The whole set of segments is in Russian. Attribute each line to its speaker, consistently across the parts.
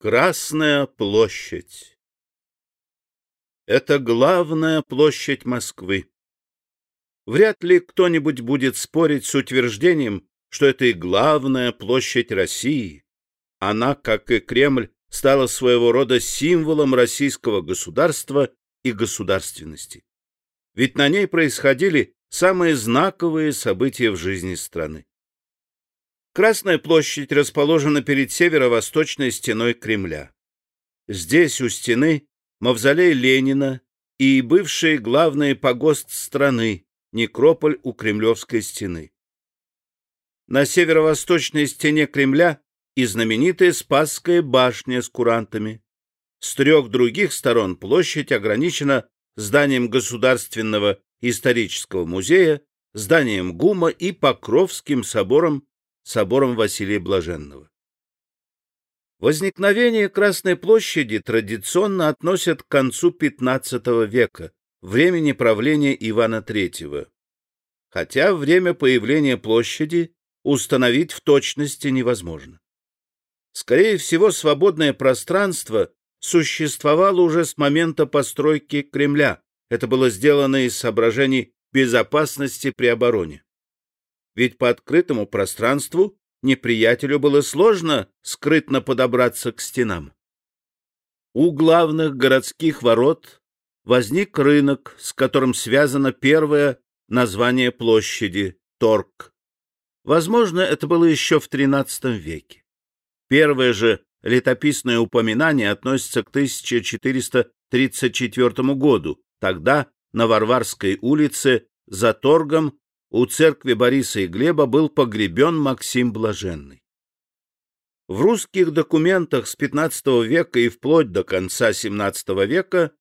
Speaker 1: Красная площадь Это главная площадь Москвы. Вряд ли кто-нибудь будет спорить с утверждением, что это и главная площадь России. Она, как и Кремль, стала своего рода символом российского государства и государственности. Ведь на ней происходили самые знаковые события в жизни страны. Красная площадь расположена перед северо-восточной стеной Кремля. Здесь у стены мавзолей Ленина и бывший главный погост страны, некрополь у Кремлевской стены. На северо-восточной стене Кремля и знаменитая Спасская башня с курантами. С трех других сторон площадь ограничена зданием Государственного исторического музея, зданием ГУМа и Покровским собором собором Василия Блаженного. Возникновение Красной площади традиционно относят к концу XV века, времени правления Ивана III. Хотя время появления площади установить в точности невозможно. Скорее всего, свободное пространство существовало уже с момента постройки Кремля. Это было сделано из соображений безопасности при обороне ведь по открытому пространству неприятелю было сложно скрытно подобраться к стенам. У главных городских ворот возник рынок, с которым связано первое название площади — торг. Возможно, это было еще в XIII веке. Первое же летописное упоминание относится к 1434 году. Тогда на Варварской улице за торгом у церкви Бориса и Глеба был погребен Максим Блаженный. В русских документах с XV века и вплоть до конца XVII века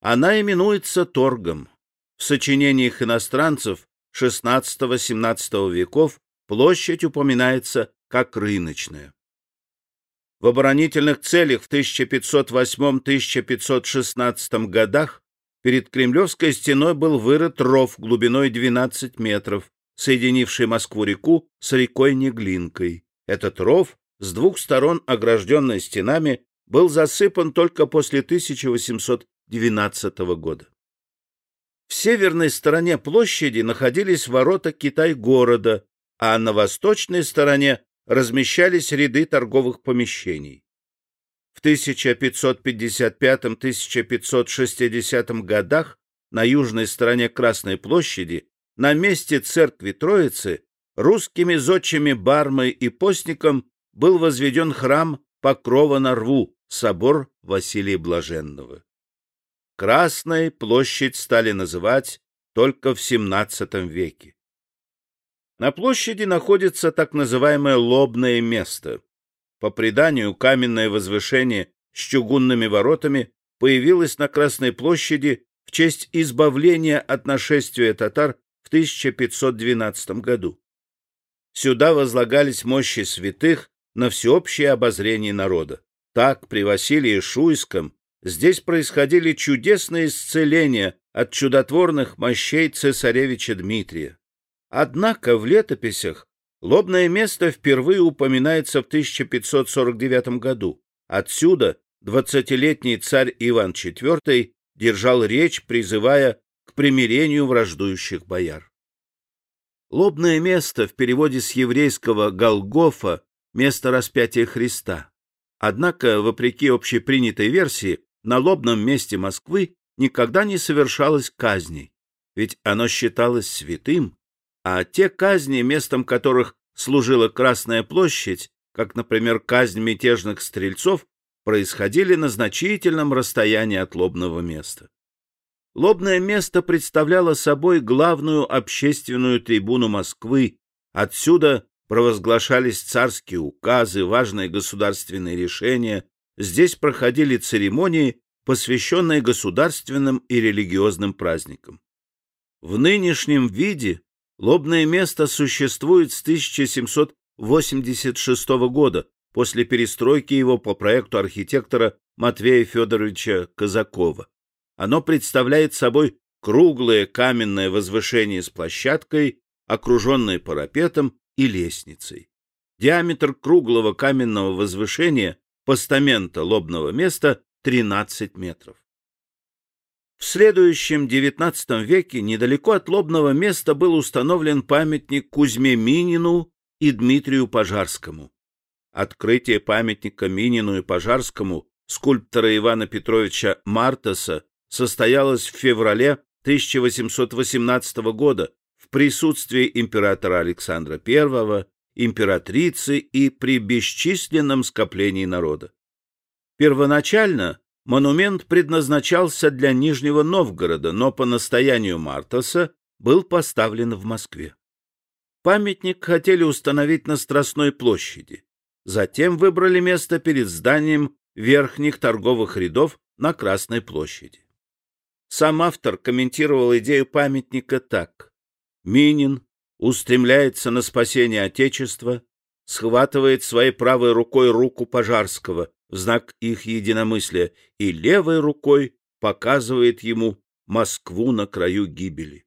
Speaker 1: она именуется торгом. В сочинениях иностранцев XVI-XVII веков площадь упоминается как рыночная. В оборонительных целях в 1508-1516 годах Перед Кремлевской стеной был вырыт ров глубиной 12 метров, соединивший Москву-реку с рекой Неглинкой. Этот ров, с двух сторон огражденный стенами, был засыпан только после 1812 года. В северной стороне площади находились ворота Китай-города, а на восточной стороне размещались ряды торговых помещений. В 1555-1560 годах на южной стороне Красной площади, на месте церкви Троицы, русскими зодчими Бармой и Постником был возведен храм Покрова на рву, собор Василия Блаженного. Красной площадь стали называть только в XVII веке. На площади находится так называемое лобное место. По преданию, каменное возвышение с чугунными воротами появилось на Красной площади в честь избавления от нашествия татар в 1512 году. Сюда возлагались мощи святых на всеобщее обозрение народа. Так, при Василии Шуйском здесь происходили чудесные исцеления от чудотворных мощей цесаревича Дмитрия. Однако в летописях Лобное место впервые упоминается в 1549 году. Отсюда двадцатилетний царь Иван IV держал речь, призывая к примирению враждующих бояр. Лобное место в переводе с еврейского «Голгофа» — место распятия Христа. Однако, вопреки общепринятой версии, на лобном месте Москвы никогда не совершалось казней, ведь оно считалось святым, а те казни, местом которых служила Красная площадь, как, например, казнь мятежных стрельцов, происходили на значительном расстоянии от лобного места. Лобное место представляло собой главную общественную трибуну Москвы. Отсюда провозглашались царские указы, важные государственные решения. Здесь проходили церемонии, посвященные государственным и религиозным праздникам. В нынешнем виде Лобное место существует с 1786 года, после перестройки его по проекту архитектора Матвея Федоровича Казакова. Оно представляет собой круглое каменное возвышение с площадкой, окруженное парапетом и лестницей. Диаметр круглого каменного возвышения постамента лобного места 13 метров. В следующем XIX веке недалеко от лобного места был установлен памятник Кузьме Минину и Дмитрию Пожарскому. Открытие памятника Минину и Пожарскому скульптора Ивана Петровича Мартаса состоялось в феврале 1818 года в присутствии императора Александра I, императрицы и при бесчисленном скоплении народа. Первоначально монумент предназначался для Нижнего Новгорода, но по настоянию Мартаса был поставлен в Москве. Памятник хотели установить на Страстной площади. Затем выбрали место перед зданием верхних торговых рядов на Красной площади. Сам автор комментировал идею памятника так. Минин устремляется на спасение Отечества, схватывает своей правой рукой руку Пожарского в знак их единомыслия и левой рукой показывает ему Москву на краю гибели.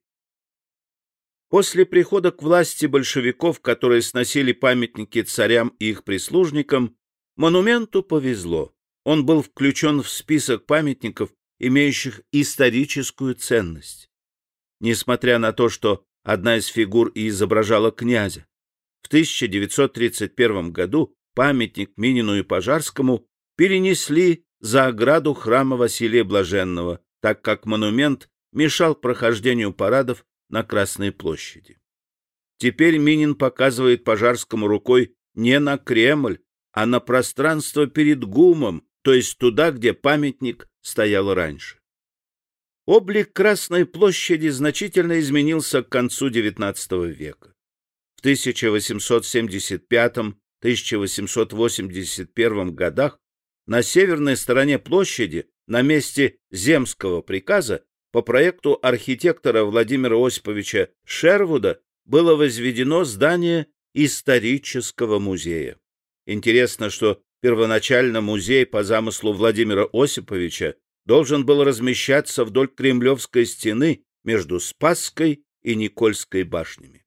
Speaker 1: После прихода к власти большевиков, которые сносили памятники царям и их прислужникам, монументу повезло. Он был включен в список памятников, имеющих историческую ценность. Несмотря на то, что одна из фигур и изображала князя, в 1931 году памятник Минину и Пожарскому перенесли за ограду храма Василия Блаженного, так как монумент мешал прохождению парадов на Красной площади. Теперь Минин показывает Пожарскому рукой не на Кремль, а на пространство перед ГУМом, то есть туда, где памятник стоял раньше. Облик Красной площади значительно изменился к концу XIX века. В 1875-1881 годах на северной стороне площади, на месте земского приказа, по проекту архитектора Владимира Осиповича Шервуда было возведено здание исторического музея. Интересно, что первоначально музей по замыслу Владимира Осиповича должен был размещаться вдоль Кремлевской стены между Спасской и Никольской башнями.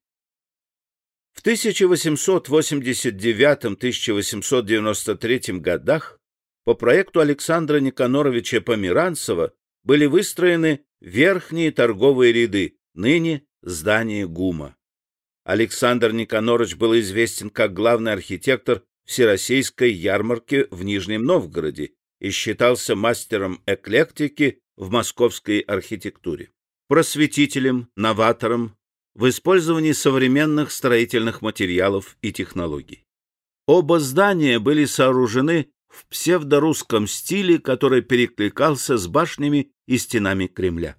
Speaker 1: В 1889-1893 годах по проекту Александра Никаноровича Померанцева были выстроены верхние торговые ряды, ныне здание ГУМа. Александр Никанорович был известен как главный архитектор Всероссийской ярмарки в Нижнем Новгороде и считался мастером эклектики в московской архитектуре, просветителем, новатором в использовании современных строительных материалов и технологий. Оба здания были сооружены в псевдорусском стиле, который перекликался с башнями и стенами Кремля.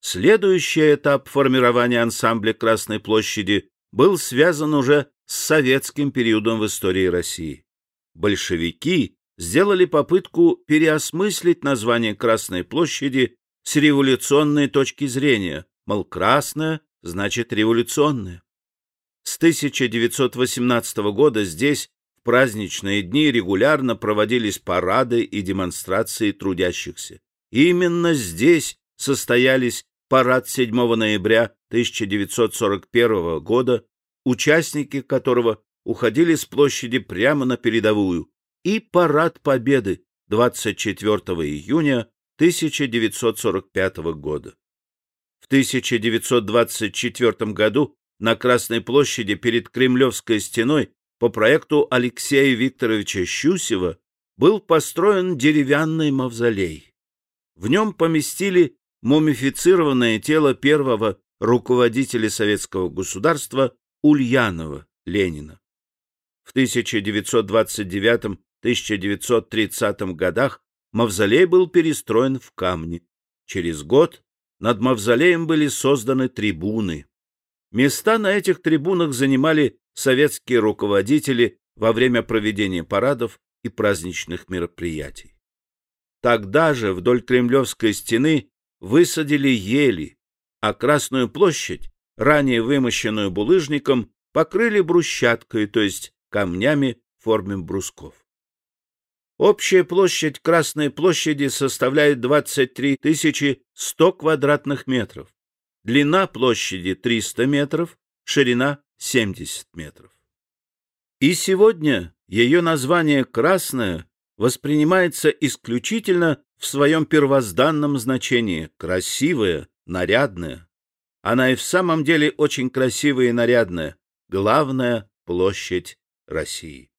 Speaker 1: Следующий этап формирования ансамбля Красной площади был связан уже с советским периодом в истории России. Большевики сделали попытку переосмыслить название Красной площади с революционной точки зрения, мол, красная значит революционная. С 1918 года здесь в праздничные дни регулярно проводились парады и демонстрации трудящихся. Именно здесь состоялись парад 7 ноября 1941 года, участники которого уходили с площади прямо на передовую, и парад Победы 24 июня 1945 года. В 1924 году на Красной площади перед Кремлевской стеной по проекту Алексея Викторовича Щусева был построен деревянный мавзолей. В нем поместили мумифицированное тело первого руководителя советского государства Ульянова Ленина. В 1929-1930 годах мавзолей был перестроен в камни. Через год над мавзолеем были созданы трибуны. Места на этих трибунах занимали советские руководители во время проведения парадов и праздничных мероприятий. Тогда же вдоль Кремлевской стены высадили ели, а Красную площадь, ранее вымощенную булыжником, покрыли брусчаткой, то есть камнями в форме брусков. Общая площадь Красной площади составляет 23 100 квадратных метров. Длина площади 300 метров, ширина 70 метров. И сегодня ее название «Красная» воспринимается исключительно в своем первозданном значении — красивая, нарядная. Она и в самом деле очень красивая и нарядная. Главная площадь России.